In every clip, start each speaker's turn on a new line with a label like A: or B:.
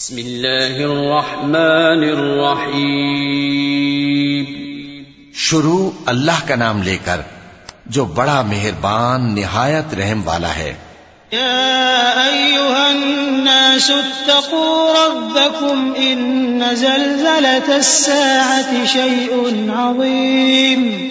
A: بسم الله الرحمن الرحيم
B: شروع اللہ کا نام لے کر جو بڑا مہربان نہایت رحم والا ہے۔
C: يا أيها الناس اتقوا ربكم إن زلزلة الساعة شيء عظيم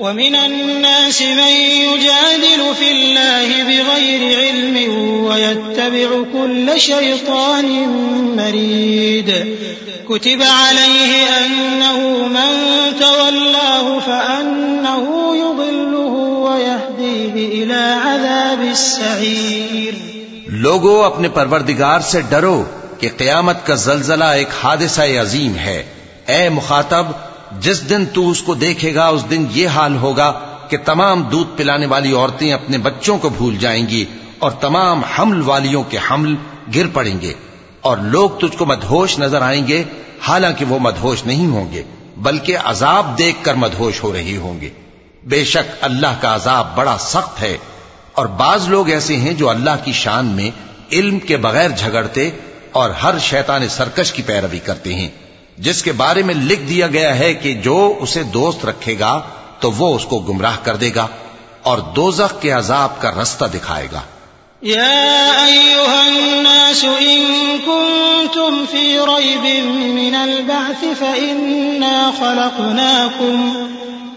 C: ومن الناس من يجادل في الله بغير علم ويتبع كل شيطان مريد. كتب عليه أنه من تولاه فأنه يضله ويهديه إلى عذاب السعير.
B: لوگو، اپنے پروردگار سے ڈرو کہ قیامت کا زلزلہ ایک حادثہ عظیم ہے۔ اے مخاطب جس دن تو اس کو دیکھے گا، اس دن یہ حال ہوگا کہ تمام دودھ پلانے والی عورتیں اپنے بچوں کو بھول جائیں گی اور تمام حمل والیوں کے حمل گر پڑیں گے اور لوگ تجھ کو مدہوش نظر آئیں گے، حالانکہ وہ مدہوش نہیں ہوں گے، بلکہ عذاب دیکھ کر مدہوش ہو رہی ہوں گے۔ بے شک اللہ کا عذاب بڑا سخت ہے اور بعض لوگ ایسے ہیں جو اللہ کی شان میں علم کے بغیر جھگڑتے اور ہر شیطان سرکش کی پیروی کرتے ہیں۔ جس کے بارے میں لکھ دیا گیا ہے کہ جو اسے دوست رکھے گا تو وہ اس کو گمراہ کر دے گا اور دوزخ کے عذاب کا رستہ دکھائے گا۔
C: يا أيها الناس إن كنتم في ريب من البعث فإنا خلقناكم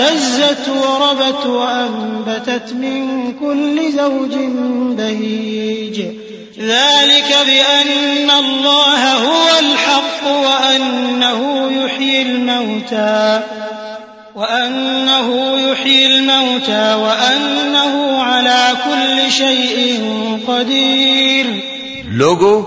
C: اهْتَزَّتْ وَرَبَتْ وَأَنبَتَتْ مِن كُلِّ زَوْجٍ بَهِيجٍ. ذَلِكَ بِأَنَّ اللَّهَ هُوَ الْحَقُّ وَأَنَّهُ يُحْيِي الْمَوْتَى وأنه يحيي الموتى وأنه على كل شيء قدير.
B: لوگو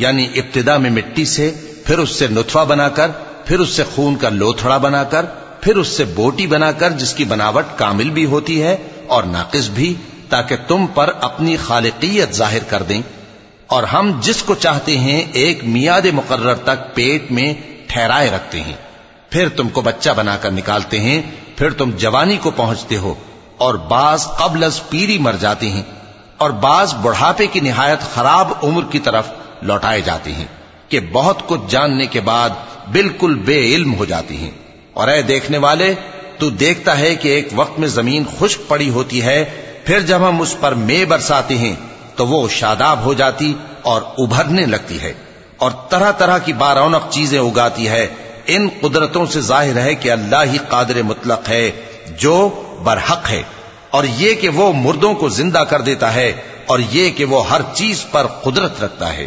B: یعنی ابتدا میں مٹی سے، پھر اس سے نطفہ بنا کر پھر اس سے خون کا لوتھڑا بنا کر پھر اس سے بوٹی بنا کر جس کی بناوٹ کامل بھی ہوتی ہے اور ناقص بھی، تاکہ تم پر اپنی خالقیت ظاہر کر دیں۔ اور ہم جس کو چاہتے ہیں، ایک میاد مقرر تک پیٹ میں ٹھہرائے رکھتے ہیں۔ پھر تم کو بچہ بنا کر نکالتے ہیں، پھر تم جوانی کو پہنچتے ہو، اور بعض قبل از پیری مر جاتے ہیں۔ اور بعض بڑھاپے کی نہایت خراب عمر کی طرف لوٹائے جاتے ہیں کہ بہت کچھ جاننے کے بعد بالکل بے علم ہو جاتی ہیں۔ اور اے دیکھنے والے، تو دیکھتا ہے کہ ایک وقت میں زمین خشک پڑی ہوتی ہے، پھر جب ہم اس پر مے برساتے ہیں، تو وہ شاداب ہو جاتی اور ابھرنے لگتی ہے۔ اور طرح طرح کی بارونق چیزیں اگاتی ہے۔ ان قدرتوں سے ظاہر ہے کہ اللہ ہی قادر مطلق ہے، جو برحق ہے۔ اور یہ کہ وہ مردوں کو زندہ کر دیتا ہے، اور یہ کہ وہ ہر چیز پر قدرت رکھتا ہے۔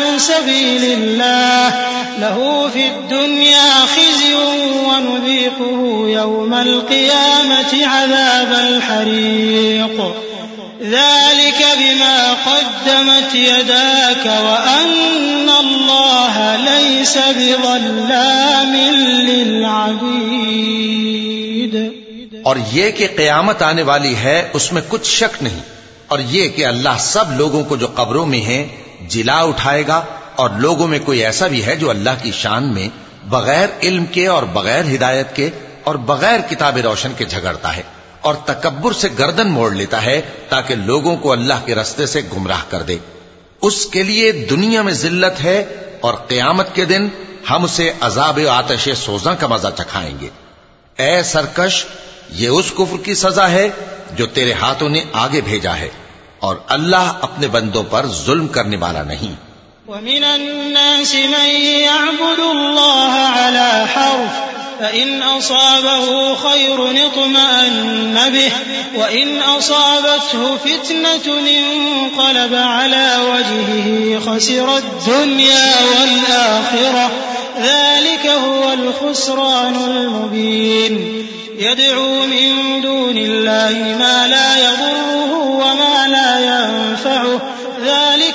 C: سبيل الله. له في الدنيا خزي ونذيقه يوم القيامة عذاب الحريق. ذلك بما قدمت يداك وأن الله ليس بظلام للعبيد.
B: اور یہ کہ قیامت آنے والی ہے، اس میں کچھ شک نہیں۔ اور یہ کہ اللہ سب لوگوں کو جو قبروں میں ہیں جلا اٹھائے گا اور لوگوں میں کوئی ایسا بھی ہے جو اللہ کی شان میں بغیر علم کے اور بغیر ہدایت کے اور بغیر کتاب روشن کے جھگڑتا ہے اور تکبر سے گردن موڑ لیتا ہے تاکہ لوگوں کو اللہ کے رستے سے گمراہ کر دے۔ اس کے لیے دنیا میں ذلت ہے اور قیامت کے دن ہم اسے عذاب آتش سوزاں کا مزہ چکھائیں گے۔ اے سرکش، یہ اس کفر کی سزا ہے جو تیرے ہاتھوں نے آگے بھیجا ہے۔ اور اللہ اپنے بندوں پر ظلم کرنے والا نہیں
C: ومن الناس من يعبد الله على حرف فإن أصابه خير اطمأن به وإن أصابته فتنة انقلب على وجهه خسر الدنيا والآخرة. ذلك هو الخسران المبين. يدعو من دون الله ما لا يضره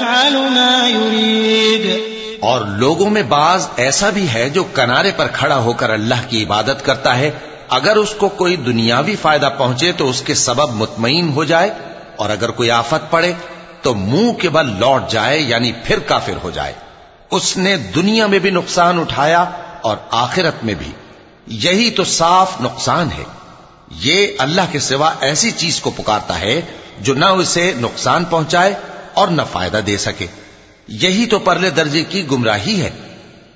C: يفعل ما يريد۔
B: اور لوگوں میں بعض ایسا بھی ہے جو کنارے پر کھڑا ہو کر اللہ کی عبادت کرتا ہے۔ اگر اس کو کوئی دنیاوی فائدہ پہنچے تو اس کے سبب مطمئن ہو جائے۔ اور اگر کوئی آفت پڑے تو منہ کے بل لوٹ جائے یعنی پھر کافر ہو جائے۔ اس نے دنیا میں بھی نقصان اٹھایا اور آخرت میں بھی۔ یہی تو صاف نقصان ہے۔ یہ اللہ کے سوا ایسی چیز کو پکارتا ہے جو نہ اسے نقصان پہنچائے اور نہ فائدہ دے سکے۔ یہی تو پرلے درجے کی گمراہی ہے،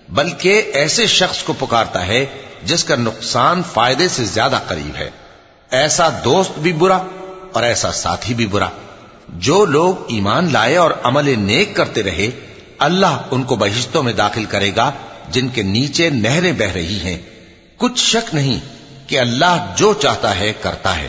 B: بلکہ ایسے شخص کو پکارتا ہے جس کا نقصان فائدے سے زیادہ قریب ہے۔ ایسا دوست بھی برا اور ایسا ساتھی بھی برا۔ جو لوگ ایمان لائے اور عمل نیک کرتے رہے، اللہ ان کو بہشتوں میں داخل کرے گا جن کے نیچے نہریں بہ رہی ہیں۔ کچھ شک نہیں کہ اللہ جو چاہتا ہے، کرتا ہے۔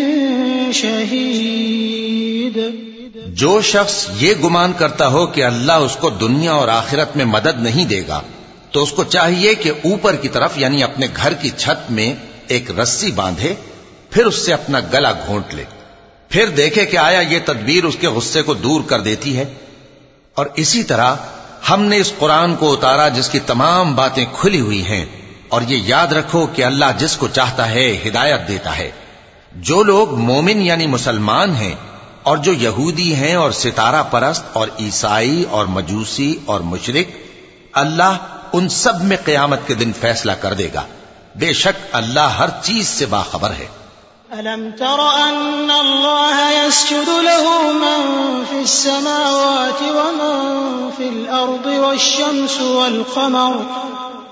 C: شهيد
B: جو شخص یہ گمان کرتا ہو کہ اللہ اس کو دنیا اور آخرت میں مدد نہیں دے گا، تو اس کو چاہیے کہ اوپر کی طرف یعنی اپنے گھر کی چھت میں ایک رسی باندھے، پھر اس سے اپنا گلا گھونٹ لے۔ پھر دیکھے کہ آیا یہ تدبیر اس کے غصے کو دور کر دیتی ہے۔ اور اسی طرح ہم نے اس قرآن کو اتارا جس کی تمام باتیں کھلی ہوئی ہیں، اور یہ یاد رکھو کہ اللہ جس کو چاہتا ہے ہدایت دیتا ہے۔ جو لوگ مومن یعنی مسلمان ہیں اور جو یہودی ہیں اور ستارہ پرست اور عیسائی اور مجوسی اور مشرق اللہ ان سب میں قیامت کے دن فیصلہ کر دے گا۔ بے شک اللہ ہر چیز سے باخبر ہے۔
C: ألم تر أن الله يسجد له من في السماوات ومن في الأرض والشمس والقمر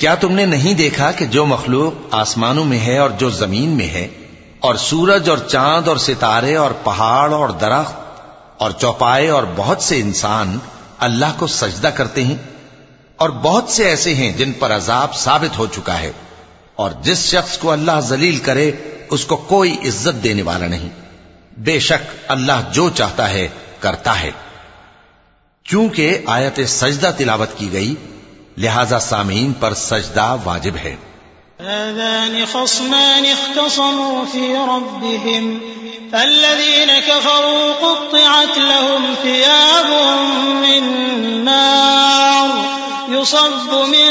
B: کیا تم نے نہیں دیکھا کہ جو مخلوق آسمانوں میں ہے اور جو زمین میں ہے، اور سورج اور چاند اور ستارے اور پہاڑ اور درخت اور چوپائے اور بہت سے انسان اللہ کو سجدہ کرتے ہیں، اور بہت سے ایسے ہیں جن پر عذاب ثابت ہو چکا ہے، اور جس شخص کو اللہ ذلیل کرے، اس کو کوئی عزت دینے والا نہیں۔ بے شک اللہ جو چاہتا ہے، کرتا ہے۔ کیونکہ آیت سجدہ تلاوت کی گئی لہذا سامعین پر سجدہ واجب ہے۔
C: هذان خصمان اختصموا في ربهم فالذين كفروا قطعت لهم ثياب من نار يصب من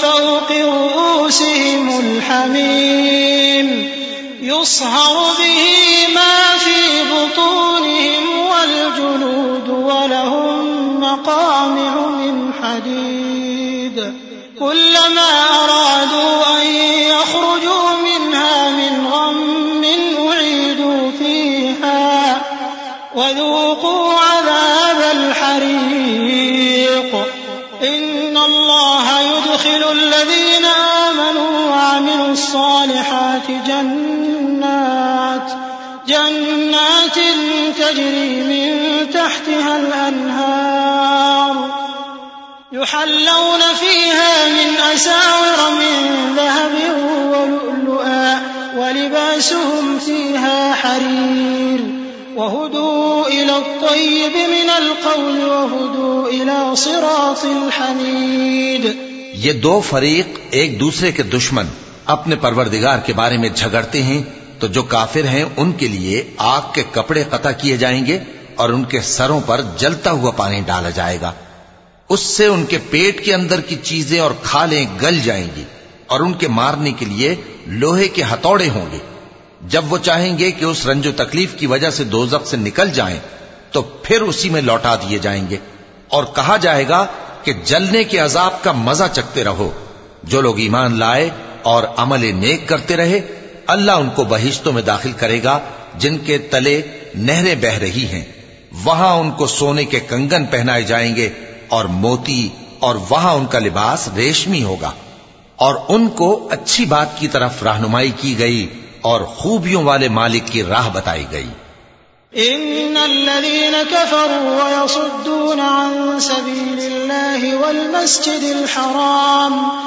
C: فوق رؤوسهم الحميم. يصهر به ما في بطونهم والجلود ولهم مقامع من حديد. كلما أرادوا أن يخرجوا منها من غم أعيدوا فيها. وذوقوا عذاب الحريق. إن الله يدخل الذين آمنوا وعملوا الصالحات جنات جنات تجري من تحتها الأنهار. يحلون فيها من أساور من ذهب ولؤلؤا ولباسهم فيها حرير. وهدوا إلى الطيب من القول وهدوا إلى صراط الحميد.
B: یہ دو فریق ایک دوسرے کے دشمن اپنے پروردگار کے بارے میں جھگڑتے ہیں تو جو کافر ہیں ان کے لیے آگ کے کپڑے قطع کیے جائیں گے اور ان کے سروں پر جلتا ہوا پانی ڈالا جائے گا۔ اس سے ان کے پیٹ کے اندر کی چیزیں اور کھالیں گل جائیں گی اور ان کے مارنے کے لیے لوہے کے ہتھوڑے ہوں گے۔ جب وہ چاہیں گے کہ اس رنج و تکلیف کی وجہ سے دوزخ سے نکل جائیں، تو پھر اسی میں لوٹا دیے جائیں گے۔ اور کہا جائے گا کہ جلنے کے عذاب کا مزہ چکتے رہو۔ جو لوگ ایمان لائے اور عمل نیک کرتے رہے اللہ ان کو بہشتوں میں داخل کرے گا، جن کے تلے نہریں بہ رہی ہیں۔ وہاں ان کو سونے کے کنگن پہنائے جائیں گے اور موتی اور وہاں ان کا لباس ریشمی ہوگا۔ اور ان کو اچھی بات کی طرف رہنمائی کی گئی اور خوبیوں والے مالک کی راہ بتائی گئی۔
C: إن الذين كفروا ويصدون عن سبيل الله والمسجد الحرام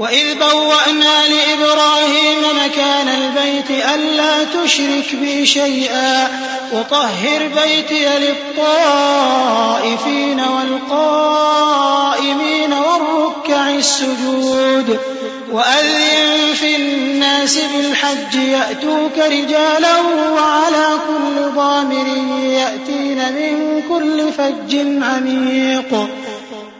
C: وإذ بوأنا لإبراهيم مكان البيت ألا تشرك بي شيئا وطهر بيتي للطائفين والقائمين والركع السجود وأذن في الناس بالحج يأتوك رجالا وعلى كل ضامر يأتين من كل فج عميق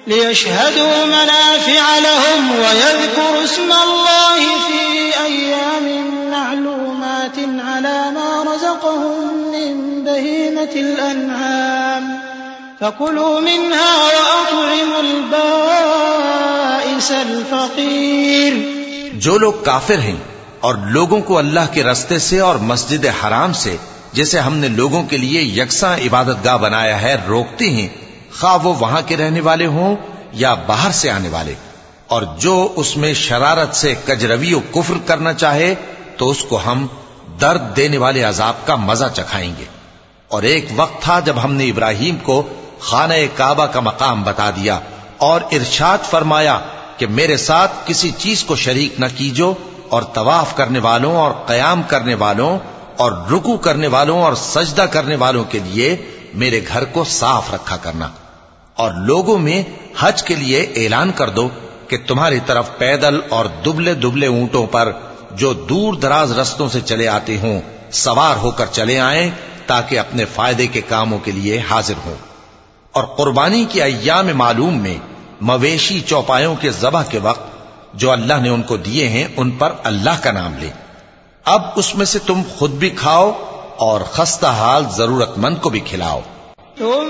C: ليشهدوا منافع لهم ويذكروا اسم الله في أيام معلومات على ما رزقهم من بهيمة الأنعام. فكلوا منها وأطعموا البائس الفقير.
B: جو لوگ کافر ہیں اور لوگوں کو اللہ کے رستے سے اور مسجد حرام سے جسے ہم نے لوگوں کے لیے یکساں عبادت گاہ بنایا ہے روکتے ہیں خواہ وہ وہاں کے رہنے والے ہوں یا باہر سے آنے والے، اور جو اس میں شرارت سے کجروی و کفر کرنا چاہے تو اس کو ہم درد دینے والے عذاب کا مزہ چکھائیں گے۔ اور ایک وقت تھا جب ہم نے ابراہیم کو خانہ کعبہ کا مقام بتا دیا اور ارشاد فرمایا کہ میرے ساتھ کسی چیز کو شریک نہ کیجو اور طواف کرنے والوں اور قیام کرنے والوں اور رکو کرنے والوں اور سجدہ کرنے والوں کے لیے میرے گھر کو صاف رکھا کرنا۔ اور لوگوں میں حج کے لیے اعلان کر دو کہ تمہاری طرف پیدل اور دبلے دبلے اونٹوں پر جو دور دراز رستوں سے چلے آتے ہوں، سوار ہو کر چلے آئیں تاکہ اپنے فائدے کے کاموں کے لیے حاضر ہوں۔ اور قربانی کی ایام معلوم میں مویشی چوپایوں کے ذبح کے وقت جو اللہ نے ان کو دیے ہیں، ان پر اللہ کا نام لیں اب اس میں سے تم خود بھی کھاؤ اور خستہ حال ضرورت مند کو بھی کھلاؤ۔
C: ثم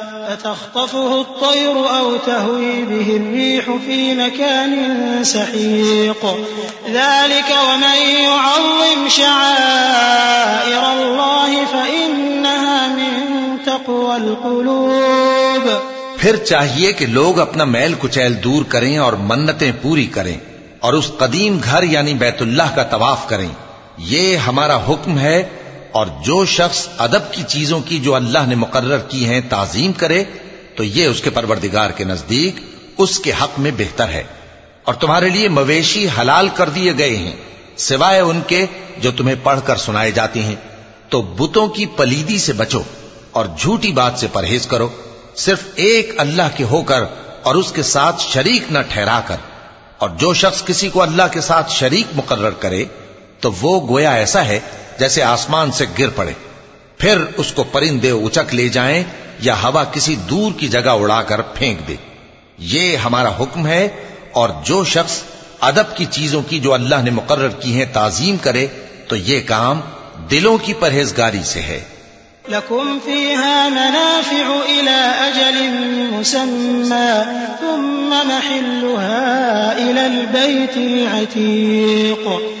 C: فتخطفه الطير أو تهوي به الريح في مكان سحيق. ذلك ومن يعظم شعائر الله فإنها من تقوى القلوب.
B: پھر چاہیے کہ لوگ اپنا میل کچیل دور کریں اور منتیں پوری کریں اور اس قدیم گھر یعنی بیت اللہ کا طواف کریں. یہ ہمارا حکم ہے اور جو شخص ادب کی چیزوں کی جو اللہ نے مقرر کی ہیں تعظیم کرے، تو یہ اس کے پروردگار کے نزدیک اس کے حق میں بہتر ہے۔ اور تمہارے لیے مویشی حلال کر دیے گئے ہیں، سوائے ان کے جو تمہیں پڑھ کر سنائے جاتے ہیں۔ تو بتوں کی پلیدی سے بچو اور جھوٹی بات سے پرہیز کرو۔ صرف ایک اللہ کے ہو کر اور اس کے ساتھ شریک نہ ٹھہرا کر۔ اور جو شخص کسی کو اللہ کے ساتھ شریک مقرر کرے، تو وہ گویا ایسا ہے جیسے آسمان سے گر پڑے۔ پھر اس کو پرندے اچک لے جائیں یا ہوا کسی دور کی جگہ اڑا کر پھینک دے۔ یہ ہمارا حکم ہے اور جو شخص ادب کی چیزوں کی جو اللہ نے مقرر کی ہیں تعظیم کرے تو یہ کام دلوں کی پرہیزگاری سے ہے۔
C: لكم فيها منافع إلى أجل مسمى ثم محلها إلى البيت العتيق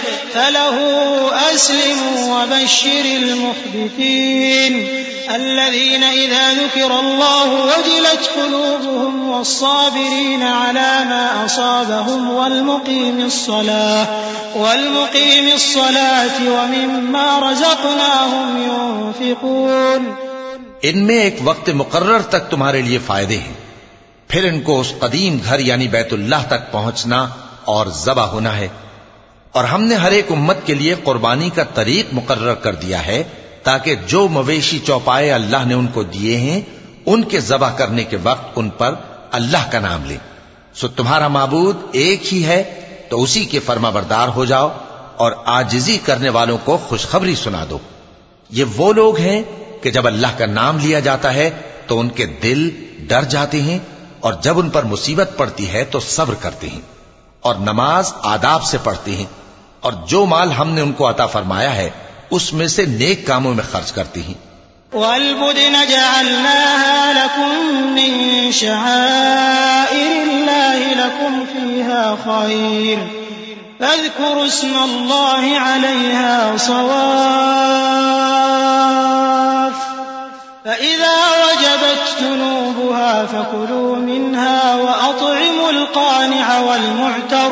C: فله أسلموا وبشر المخبتين الذين إذا ذكر الله وجلت قلوبهم والصابرين على ما أصابهم والمقيم الصلاة والمقيم الصلاة ومما رزقناهم ينفقون
B: ان میں ایک وقت مقرر تک تمہارے لیے فائدے ہیں۔ پھر ان کو اس قدیم گھر یعنی بیت اللہ تک پہنچنا اور ذبح ہونا ہے۔ اور ہم نے ہر ایک امت کے لیے قربانی کا طریق مقرر کر دیا ہے تاکہ جو مویشی چوپائے اللہ نے ان کو دیے ہیں، ان کے ذبح کرنے کے وقت ان پر اللہ کا نام لیں سو تمہارا معبود ایک ہی ہے، تو اسی کے فرما بردار ہو جاؤ اور آجزی کرنے والوں کو خوشخبری سنا دو۔ یہ وہ لوگ ہیں کہ جب اللہ کا نام لیا جاتا ہے، تو ان کے دل ڈر جاتے ہیں اور جب ان پر مصیبت پڑتی ہے، تو صبر کرتے ہیں اور نماز آداب سے پڑھتے ہیں۔ اور جو مال ہم نے ان کو عطا فرمایا ہے اس میں سے نیک کاموں میں خرچ کرتی ہیں
C: والبدن جعلناها لكم من شعائر الله لكم فيها خير فاذكروا اسم الله عليها صواف فإذا وجبت جنوبها فكلوا منها وأطعموا القانع والمعتر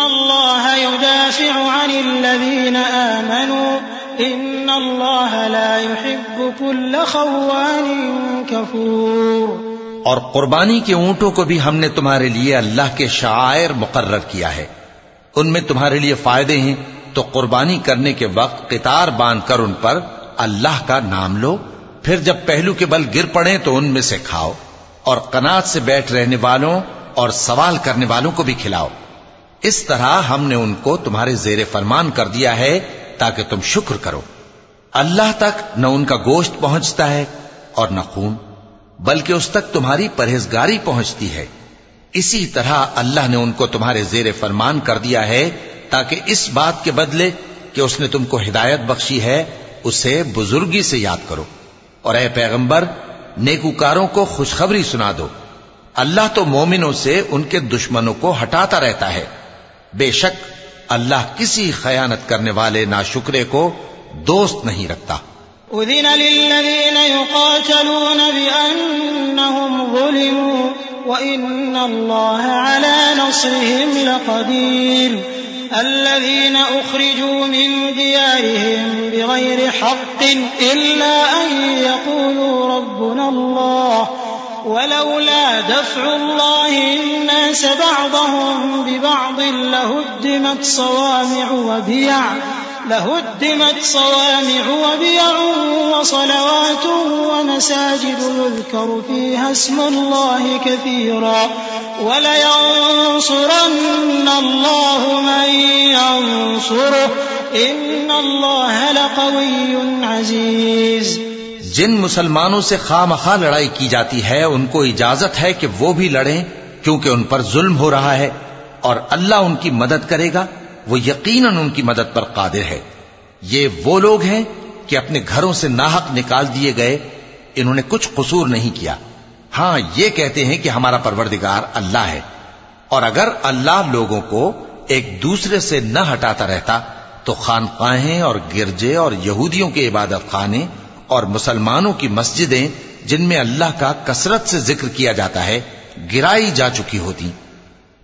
C: الله يدافع عن الذين آمنوا إن الله لا يحب كل خوان كفور
B: اور قربانی کے اونٹوں کو بھی ہم نے تمہارے لیے اللہ کے شعائر مقرر کیا ہے۔ ان میں تمہارے لیے فائدے ہیں، تو قربانی کرنے کے وقت قطار باندھ کر ان پر اللہ کا نام لو۔ پھر جب پہلو کے بل گر پڑے تو ان میں سے کھاؤ، اور قنات سے بیٹھ رہنے والوں اور سوال کرنے والوں کو بھی کھلاؤ۔ اس طرح ہم نے ان کو تمہارے زیر فرمان کر دیا ہے تاکہ تم شکر کرو۔ اللہ تک نہ ان کا گوشت پہنچتا ہے اور نہ خون، بلکہ اس تک تمہاری پرہیزگاری پہنچتی ہے۔ اسی طرح اللہ نے ان کو تمہارے زیر فرمان کر دیا ہے تاکہ اس بات کے بدلے کہ اس نے تم کو ہدایت بخشی ہے، اسے بزرگی سے یاد کرو۔ اور اے پیغمبر، نیکوکاروں کو خوشخبری سنا دو۔ اللہ تو مومنوں سے ان کے دشمنوں کو ہٹاتا رہتا ہے۔ بے شک اللہ کسی خیانت کرنے والے ناشکرے کو دوست نہیں رکھتا۔
C: أذن للذين يقاتلون بأنهم ظلموا وإن الله على نصرهم لقدير الذين أخرجوا من ديارهم بغير حق إلا أن يقولوا ربنا الله ولولا دفع الله الناس بعضهم ببعض لهدمت صوامع وبيع لهدمت صوامع وبيع وصلوات ومساجد يذكر فيها اسم الله كثيرا. ولينصرن الله من ينصره. إن الله لقوي عزيز.
B: جن مسلمانوں سے خواہ لڑائی کی جاتی ہے، ان کو اجازت ہے کہ وہ بھی لڑیں، کیونکہ ان پر ظلم ہو رہا ہے، اور اللہ ان کی مدد کرے گا، وہ یقیناً ان کی مدد پر قادر ہے۔ یہ وہ لوگ ہیں کہ اپنے گھروں سے ناحق نکال دیے گئے، انہوں نے کچھ قصور نہیں کیا۔ ہاں یہ کہتے ہیں کہ ہمارا پروردگار اللہ ہے۔ اور اگر اللہ لوگوں کو ایک دوسرے سے نہ ہٹاتا رہتا، تو خانقاہیں اور گرجے اور یہودیوں کے عبادت خانے اور مسلمانوں کی مسجدیں جن میں اللہ کا کثرت سے ذکر کیا جاتا ہے، گرائی جا چکی ہوتی۔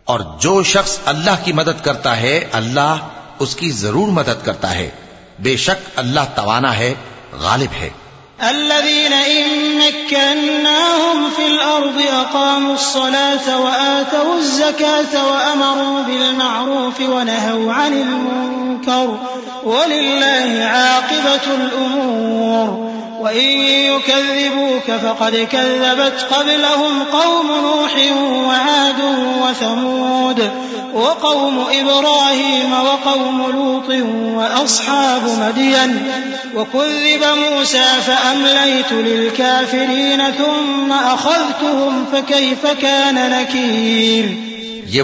B: اور جو شخص اللہ کی مدد کرتا ہے، اللہ اس کی ضرور مدد کرتا ہے۔ بے شک اللہ توانا ہے، غالب ہے۔
C: الذين إن مكناهم في الأرض أقاموا الصلاة وآتوا الزكاة وأمروا بالمعروف ونهوا عن المنكر، ولله عاقبة الأمور۔ وإن يكذبوك فقد كذبت قبلهم قوم نوح وعاد وثمود وقوم إبراهيم وقوم لوط وأصحاب مدين وكذب موسى فأمليت للكافرين ثم أخذتهم فكيف كان نكير؟
B: یہ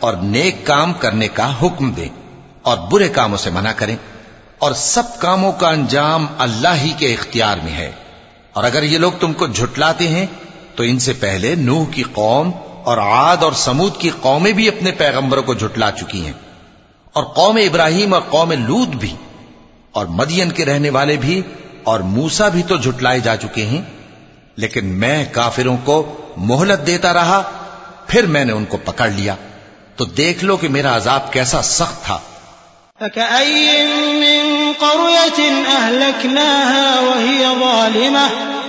B: اور نیک کام کرنے کا حکم دیں اور برے کاموں سے منع کریں اور سب کاموں کا انجام اللہ ہی کے اختیار میں ہے۔ اور اگر یہ لوگ تم کو جھٹلاتے ہیں، تو ان سے پہلے نوح کی قوم اور عاد اور سمود کی قومیں بھی اپنے پیغمبروں کو جھٹلا چکی ہیں۔ اور قوم ابراہیم اور قوم لود بھی، اور مدین کے رہنے والے بھی، اور موسا بھی تو جھٹلائے جا چکے ہیں۔ لیکن میں کافروں کو مہلت دیتا رہا، پھر میں نے ان کو پکڑ لیا۔ تو دیکھ لو کہ میرا عذاب کیسا سخت تھا
C: فكأي من قرية أهلكناها وهي ظالمة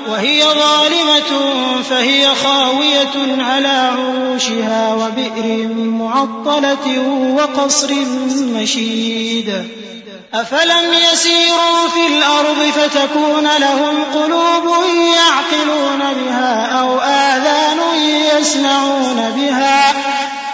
C: وهي ظالمة فهي خاوية على عروشها وبئر معطلة وقصر مشيد. أفلم يسيروا في الأرض فتكون لهم قلوب يعقلون بها أو آذان يسمعون بها.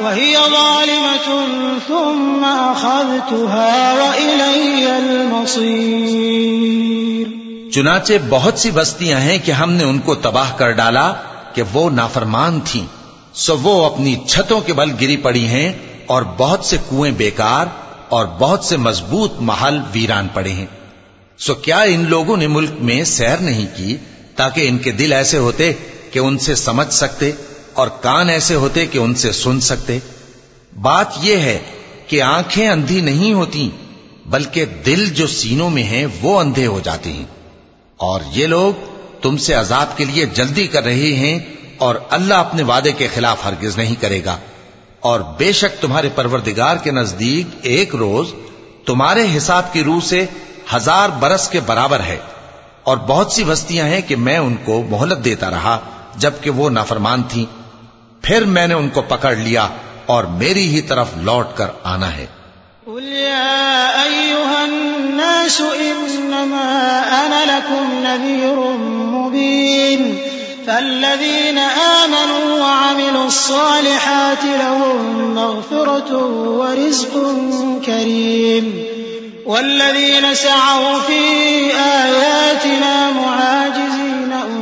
C: وهي ظالمة ثم أخذتها وإلي المصير.
B: چنانچہ بہت سی بستیاں ہیں کہ ہم نے ان کو تباہ کر ڈالا کہ وہ نافرمان تھیں۔ سو وہ اپنی چھتوں کے بل گری پڑی ہیں اور بہت سے کنویں بیکار اور بہت سے مضبوط محل ویران پڑے ہیں۔ سو کیا ان لوگوں نے ملک میں سیر نہیں کی تاکہ ان کے دل ایسے ہوتے کہ ان سے سمجھ سکتے اور کان ایسے ہوتے کہ ان سے سن سکتے۔ بات یہ ہے کہ آنکھیں اندھی نہیں ہوتی، بلکہ دل جو سینوں میں ہیں وہ اندھے ہو جاتے ہیں۔ اور یہ لوگ تم سے عذاب کے لیے جلدی کر رہے ہیں اور اللہ اپنے وعدے کے خلاف ہرگز نہیں کرے گا۔ اور بے شک تمہارے پروردگار کے نزدیک ایک روز تمہارے حساب کی روح سے ہزار برس کے برابر ہے۔ اور بہت سی بستیاں ہیں کہ میں ان کو مہلت دیتا رہا، جبکہ وہ نافرمان تھیں۔ پھر میں نے ان کو پکڑ لیا اور میری ہی طرف لوٹ کر آنا ہے
C: قل يا أيها الناس إنما أنا لكم نذير مبين فالذين آمنوا وعملوا الصالحات لهم مغفرة ورزق كريم والذين سعوا في آياتنا معاجزين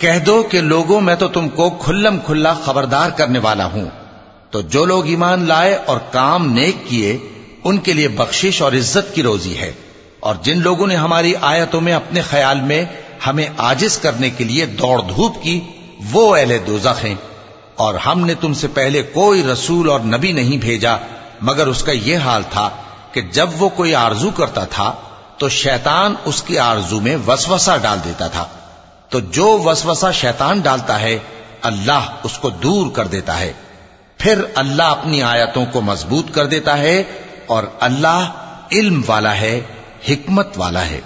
B: کہہ دو کہ لوگوں میں تو تم کو کھلم کھلا خبردار کرنے والا ہوں۔ تو جو لوگ ایمان لائے اور کام نیک کیے، ان کے لیے بخشش اور عزت کی روزی ہے۔ اور جن لوگوں نے ہماری آیتوں میں اپنے خیال میں ہمیں آجز کرنے کے لیے دوڑ دھوپ کی، وہ اہل دوزخ ہیں۔ اور ہم نے تم سے پہلے کوئی رسول اور نبی نہیں بھیجا، مگر اس کا یہ حال تھا کہ جب وہ کوئی آرزو کرتا تھا، تو شیطان اس کی آرزو میں وسوسہ ڈال دیتا تھا۔ تو جو وسوسہ شیطان ڈالتا ہے، اللہ اس کو دور کر دیتا ہے۔ پھر اللہ اپنی آیتوں کو مضبوط کر دیتا ہے اور اللہ علم والا ہے، حکمت والا ہے۔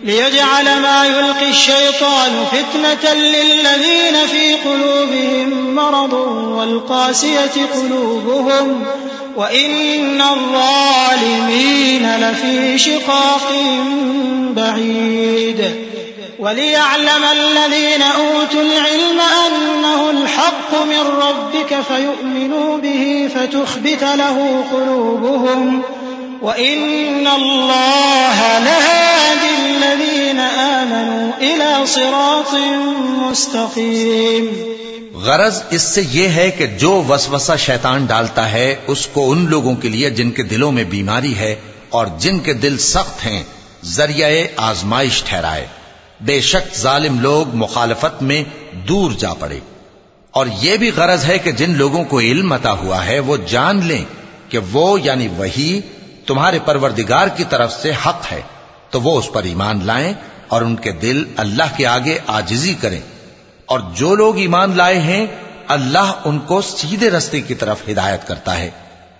C: ليجعل ما يلقي الشيطان فتنة للذين في قلوبهم مرض والقاسية قلوبهم وإن الظالمين لفي شقاق بعيد وليعلم الذين أوتوا العلم أنه الحق من ربك فيؤمنوا به فتخبت له قلوبهم وإن الله لهاد الذين آمنوا إلى صراط مستقيم
B: غرض اس سے یہ ہے کہ جو وسوسہ شیطان ڈالتا ہے، اس کو ان لوگوں کے لیے جن کے دلوں میں بیماری ہے اور جن کے دل سخت ہیں، ذریعہ آزمائش ٹھہرائے۔ بے شک ظالم لوگ مخالفت میں دور جا پڑے۔ اور یہ بھی غرض ہے کہ جن لوگوں کو علم عطا ہوا ہے، وہ جان لیں کہ وہ یعنی وہی تمہارے پروردگار کی طرف سے حق ہے۔ تو وہ اس پر ایمان لائیں اور ان کے دل اللہ کے آگے آجزی کریں۔ اور جو لوگ ایمان لائے ہیں، اللہ ان کو سیدھے رستے کی طرف ہدایت کرتا ہے۔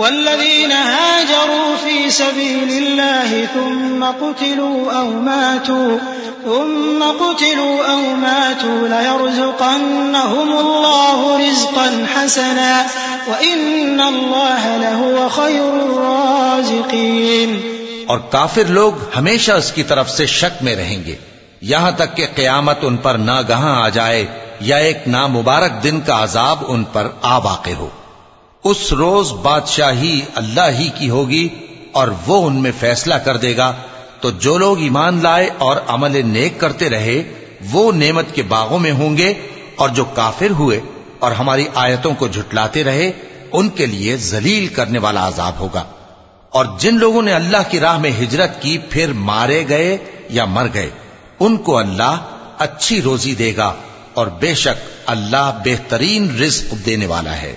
C: والذين هاجروا في سبيل الله ثم قتلوا أو ماتوا، ثم قتلوا أو ماتوا ليرزقنهم الله رزقا حسنا، وإن الله لهو خير الرازقين۔
B: اور کافر لوگ ہمیشہ اس کی طرف سے شک میں رہیں گے۔ یہاں تک کہ قیامت ان پر نہ گہاں آ جائے یا ایک نامبارک دن کا عذاب ان پر آ واقع ہو۔ اس روز بادشاہی اللہ ہی کی ہوگی اور وہ ان میں فیصلہ کر دے گا۔ تو جو لوگ ایمان لائے اور عمل نیک کرتے رہے، وہ نعمت کے باغوں میں ہوں گے اور جو کافر ہوئے اور ہماری آیتوں کو جھٹلاتے رہے، ان کے لیے ذلیل کرنے والا عذاب ہوگا۔ اور جن لوگوں نے اللہ کی راہ میں ہجرت کی، پھر مارے گئے یا مر گئے، ان کو اللہ اچھی روزی دے گا اور بے شک اللہ بہترین رزق دینے والا ہے۔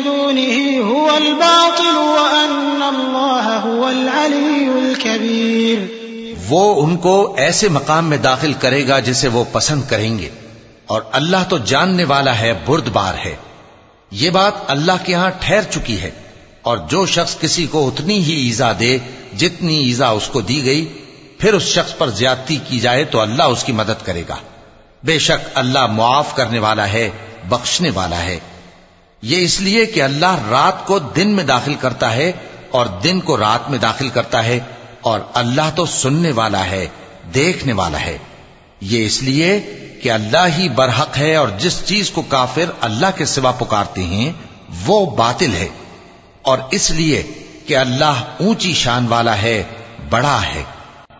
C: دونه هو الباطل وأن الله هو العلي الكبير.
B: وہ ان کو ایسے مقام میں داخل کرے گا جسے وہ پسند کریں گے اور اللہ تو جاننے والا ہے برد بار ہے۔ یہ بات اللہ کے ہاں ٹھہر چکی ہے اور جو شخص کسی کو اتنی ہی ایزا دے جتنی ایزا اس کو دی گئی، پھر اس شخص پر زیادتی کی جائے تو اللہ اس کی مدد کرے گا۔ بے شک اللہ معاف کرنے والا ہے، بخشنے والا ہے۔ یہ اس لیے کہ اللہ رات کو دن میں داخل کرتا ہے اور دن کو رات میں داخل کرتا ہے اور اللہ تو سننے والا ہے، دیکھنے والا ہے۔ یہ اس لیے کہ اللہ ہی برحق ہے اور جس چیز کو کافر اللہ کے سوا پکارتے ہیں، وہ باطل ہے۔ اور اس لیے کہ اللہ اونچی شان والا ہے، بڑا ہے۔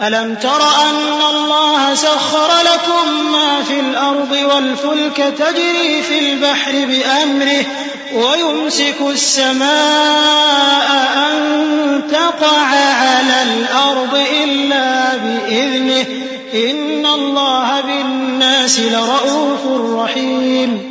C: ألم تر أن الله سخر لكم ما في الأرض والفلك تجري في البحر بأمره ويمسك السماء أن تقع على الأرض إلا بإذنه إن الله بالناس لرؤوف رحيم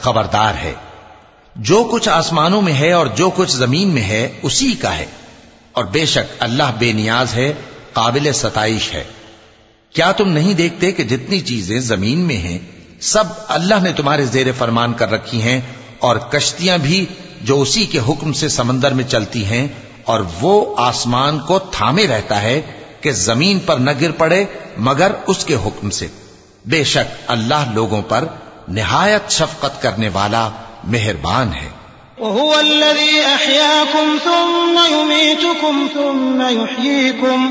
B: خبردار ہے۔ جو کچھ آسمانوں میں ہے اور جو کچھ زمین میں ہے، اسی کا ہے۔ اور بے شک اللہ بے نیاز ہے، قابل ستائش ہے۔ کیا تم نہیں دیکھتے کہ جتنی چیزیں زمین میں ہیں، سب اللہ نے تمہارے زیر فرمان کر رکھی ہیں اور کشتیاں بھی جو اسی کے حکم سے سمندر میں چلتی ہیں، اور وہ آسمان کو تھامے رہتا ہے کہ زمین پر نہ گر پڑے مگر اس کے حکم سے۔ بے شک اللہ لوگوں پر نہایت شفقت کرنے والا مہربان ہے۔
C: وهو الذي أحياكم ثم يميتكم ثم يحييكم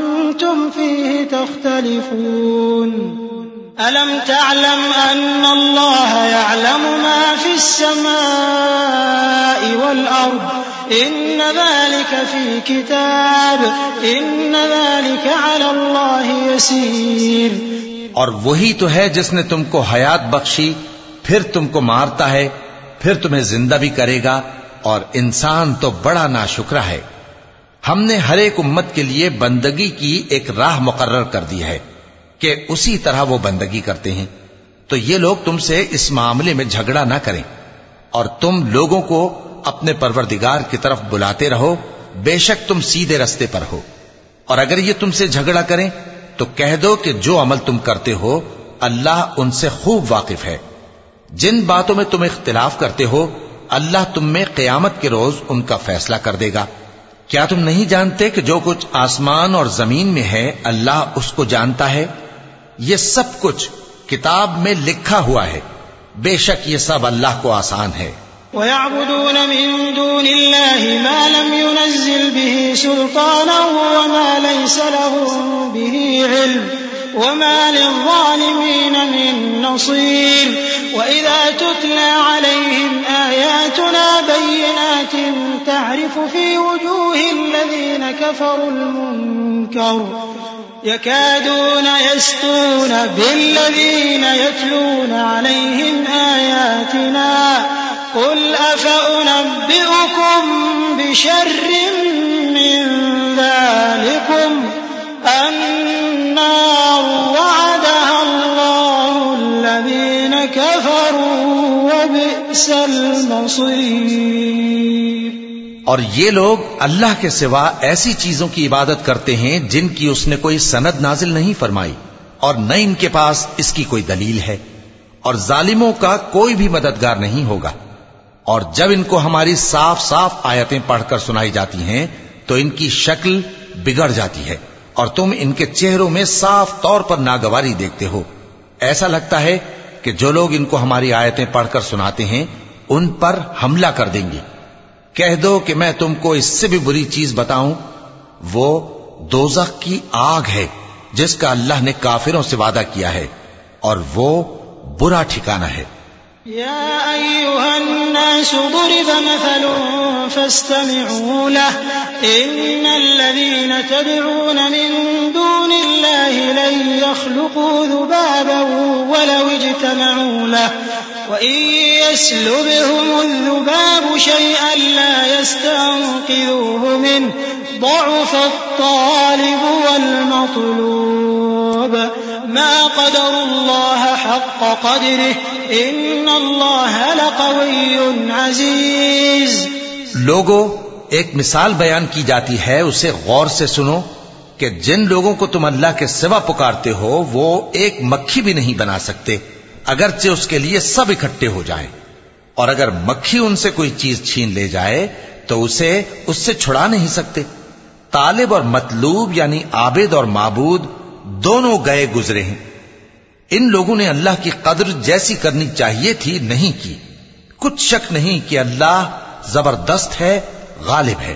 C: كنتم فيه تختلفون. ألم تعلم أن الله يعلم ما في السماء والأرض؟ إن ذلك في كتاب. إن ذلك على الله يسير.
B: اور وہی تو ہے جس نے تم کو حیات بخشی، پھر تم کو مارتا ہے، پھر تمہیں زندہ بھی کرے گا، اور انسان تو بڑا نا ہے۔ ہم نے ہر ایک امت کے لیے بندگی کی ایک راہ مقرر کر دی ہے کہ اسی طرح وہ بندگی کرتے ہیں۔ تو یہ لوگ تم سے اس معاملے میں جھگڑا نہ کریں۔ اور تم لوگوں کو اپنے پروردگار کی طرف بلاتے رہو۔ بے شک تم سیدھے رستے پر ہو۔ اور اگر یہ تم سے جھگڑا کریں، تو کہہ دو کہ جو عمل تم کرتے ہو، اللہ ان سے خوب واقف ہے۔ جن باتوں میں تم اختلاف کرتے ہو، اللہ تم میں قیامت کے روز ان کا فیصلہ کر دے گا۔ کیا تم نہیں جانتے کہ جو کچھ آسمان اور زمین میں ہے، اللہ اس کو جانتا ہے؟ یہ سب کچھ کتاب میں لکھا ہوا ہے۔ بے شک یہ سب اللہ کو آسان ہے۔
C: ويعبدون من دون الله ما لم ينزل به سلطانا وما ليس لهم به علم۔ وما للظالمين من نصير وإذا تتلى عليهم آياتنا بينات تعرف في وجوه الذين كفروا المنكر يكادون يسطون بالذين يتلون عليهم آياتنا قل أفأنبئكم بشر من ذلكم النار
B: اور یہ لوگ اللہ کے سوا ایسی چیزوں کی عبادت کرتے ہیں جن کی اس نے کوئی سند نازل نہیں فرمائی اور نہ ان کے پاس اس کی کوئی دلیل ہے اور ظالموں کا کوئی بھی مددگار نہیں ہوگا۔ اور جب ان کو ہماری صاف صاف آیتیں پڑھ کر سنائی جاتی ہیں تو ان کی شکل بگڑ جاتی ہے اور تم ان کے چہروں میں صاف طور پر ناگواری دیکھتے ہو۔ ایسا لگتا ہے کہ جو لوگ ان کو ہماری آیتیں پڑھ کر سناتے ہیں، ان پر حملہ کر دیں گے۔ کہہ دو کہ میں تم کو اس سے بھی بری چیز بتاؤں، وہ دوزخ کی آگ ہے، جس کا اللہ نے کافروں سے وعدہ کیا ہے، اور وہ برا ٹھکانہ ہے۔
C: يا أيها الناس ضرب مثل فاستمعوا له إن الذين تدعون من دون الله ولو اجتمعوا له وإن يسلبهم الذباب شيئا لا يستنقذوه منه ضعف الطالب والمطلوب. ما قدر الله حق قدره إن الله لقوي عزيز.
B: لوگو، ایک مثال بیان کی جاتی ہے، اسے غور سے سنو کہ جن لوگوں کو تم اللہ کے سوا پکارتے ہو، وہ ایک مکھی بھی نہیں بنا سکتے۔ اگرچہ اس کے لیے سب اکٹھے ہو جائیں۔ اور اگر مکھی ان سے کوئی چیز چھین لے جائے، تو اسے، اس سے چھڑا نہیں سکتے۔ طالب اور مطلوب یعنی عابد اور معبود دونوں گئے گزرے ہیں۔ ان لوگوں نے اللہ کی قدر جیسی کرنی چاہیے تھی نہیں کی۔ کچھ شک نہیں کہ اللہ زبردست ہے، غالب ہے۔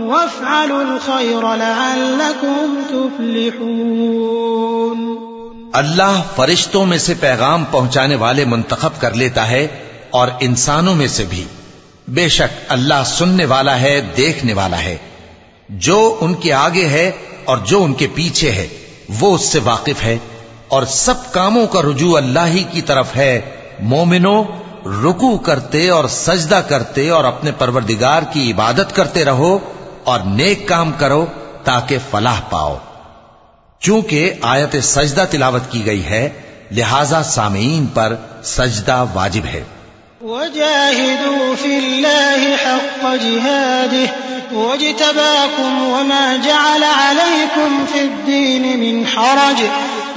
C: وافعلوا الخير لعلكم تفلحون
B: اللہ فرشتوں میں سے پیغام پہنچانے والے منتخب کر لیتا ہے اور انسانوں میں سے بھی۔ بے شک اللہ سننے والا ہے، دیکھنے والا ہے۔ جو ان کے آگے ہے اور جو ان کے پیچھے ہے، وہ اس سے واقف ہے۔ اور سب کاموں کا رجوع اللہ ہی کی طرف ہے۔ مومنو رکو کرتے اور سجدہ کرتے اور اپنے پروردگار کی عبادت کرتے رہو اور نیک کام کرو تاکہ فلاح پاؤ۔ چونکہ آیت سجدہ تلاوت کی گئی ہے، لہذا سامعین پر سجدہ واجب ہے۔
C: وجاهدوا في الله حق جهاده واجتباكم وما جعل عليكم في الدين من حرج۔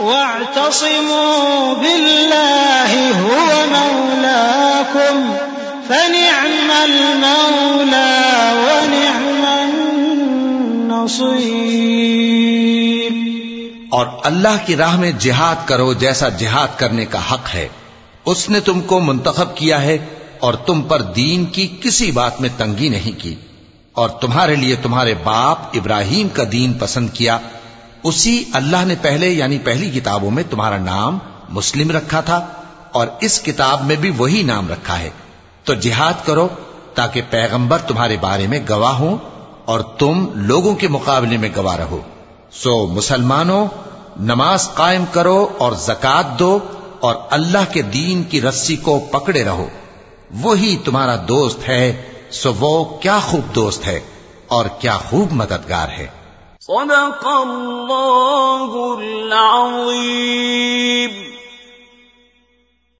C: واعتصموا بالله هو مولاكم، فنعم المولى ونعم النصير.
B: اور اللہ کی راہ میں جہاد کرو جیسا جہاد کرنے کا حق ہے۔ اس نے تم کو منتخب کیا ہے اور تم پر دین کی کسی بات میں تنگی نہیں کی۔ اور تمہارے لیے تمہارے باپ ابراہیم کا دین پسند کیا اسی اللہ نے پہلے یعنی پہلی کتابوں میں تمہارا نام مسلم رکھا تھا اور اس کتاب میں بھی وہی نام رکھا ہے۔ تو جہاد کرو تاکہ پیغمبر تمہارے بارے میں گواہ ہوں اور تم لوگوں کے مقابلے میں گواہ رہو۔ سو مسلمانوں، نماز قائم کرو اور زکات دو اور اللہ کے دین کی رسی کو پکڑے رہو۔ وہی تمہارا دوست ہے، سو وہ کیا خوب دوست ہے اور کیا خوب مددگار ہے۔
A: صدق الله العظيم.